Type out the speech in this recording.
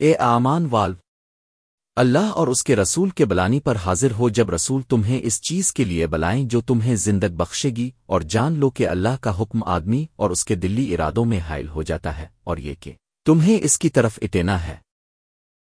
اے آمان والو، اللہ اور اس کے رسول کے بلانی پر حاضر ہو جب رسول تمہیں اس چیز کے لیے بلائیں جو تمہیں زندگ بخشے گی اور جان لو کہ اللہ کا حکم آدمی اور اس کے دلی ارادوں میں حائل ہو جاتا ہے اور یہ کہ تمہیں اس کی طرف اٹینا ہے۔